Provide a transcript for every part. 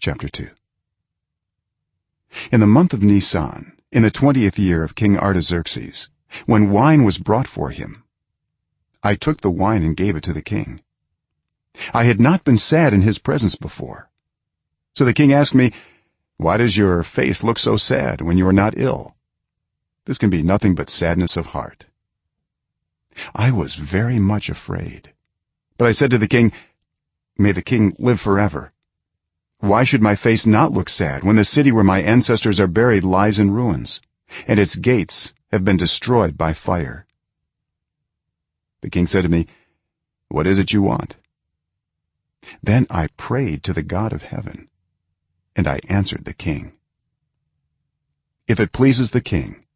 chapter 2 in the month of nisan in the 20th year of king artaxerxes when wine was brought for him i took the wine and gave it to the king. I had not been sad in his presence before. So the king asked me why does your face look so sad when you are not ill? This can be nothing but sadness of heart. I was very much afraid. But i said to the king may the king live forever why should my face not look sad when the city where my ancestors are buried lies in ruins and its gates have been destroyed by fire? The king said to me what is it you want? Then i prayed to the god of heaven and i answered the king. If it pleases the king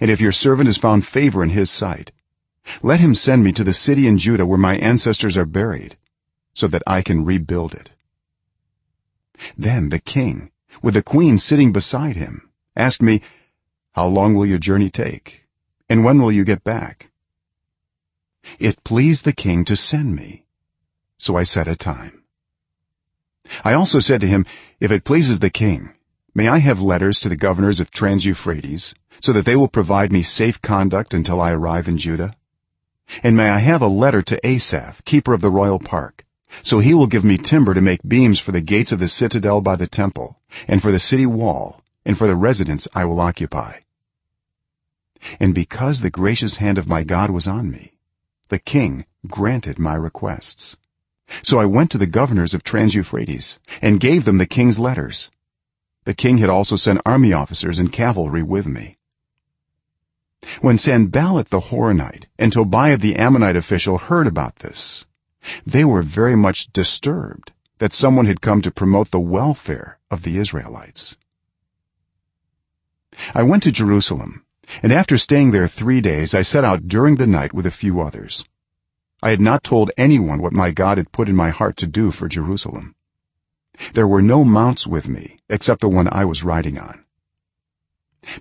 and if your servant has found favor in his sight let him send me to the city in judah where my ancestors are buried so that i can rebuild it then the king with the queen sitting beside him asked me how long will your journey take? And when will you get back? It pleased the king to send me. So i set a time. I also said to him if it pleases the king may i have letters to the governors of trans-euphrates so that they will provide me safe conduct until i arrive in judah? And may i have a letter to asaph keeper of the royal park so he will give me timber to make beams for the gates of the citadel by the temple and for the city wall and for the residence i will occupy. And because the gracious hand of my god was on me the king granted my requests. So i went to the governors of trans-euphrates and gave them the king's letters. The king had also sent army officers and cavalry with me. When sanballat the horonite and tobiah the ammonite official heard about this they were very much disturbed that someone had come to promote the welfare of the israelites. I went to jerusalem and after staying there 3 days i set out during the night with a few others. I had not told anyone what my god had put in my heart to do for jerusalem. There were no mounts with me except the one i was riding on.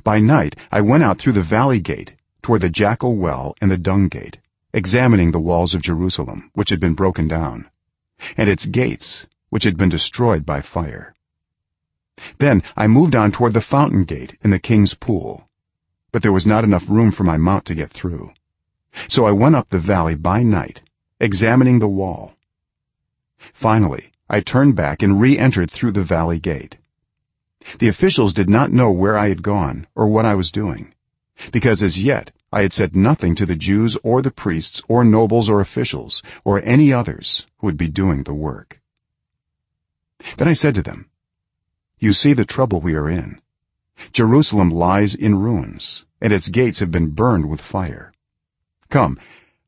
By night i went out through the valley gate toward the jackal well and the dung gate examining the walls of jerusalem which had been broken down and its gates which had been destroyed by fire. Then i moved on toward the fountain gate in the king's pool but there was not enough room for my mount to get through. So i went up the valley by night examining the wall. Finally i turned back and re-entered through the valley gate. The officials did not know where i had gone or what i was doing because as yet i had said nothing to the jews or the priests or nobles or officials or any others who would be doing the work. Then i said to them you see the trouble we are in. Jerusalem lies in ruins and its gates have been burned with fire. Come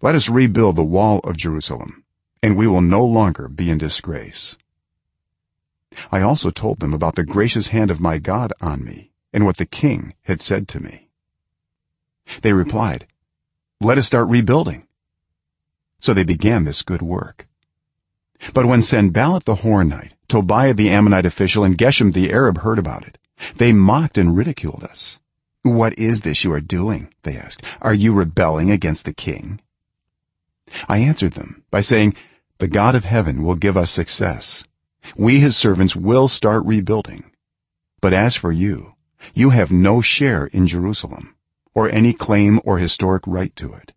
let us rebuild the wall of jerusalem and we will no longer be in disgrace. I also told them about the gracious hand of my god on me and what the king had said to me they replied let us start rebuilding. So they began this good work. But when sanballat the horonite tobiah the ammonite official and geshem the arab heard about it they mocked and ridiculed us. What is this you are doing? they asked. Are you rebelling against the king? I answered them by saying the god of heaven will give us success. We his servants will start rebuilding. But as for you you have no share in jerusalem or any claim or historic right to it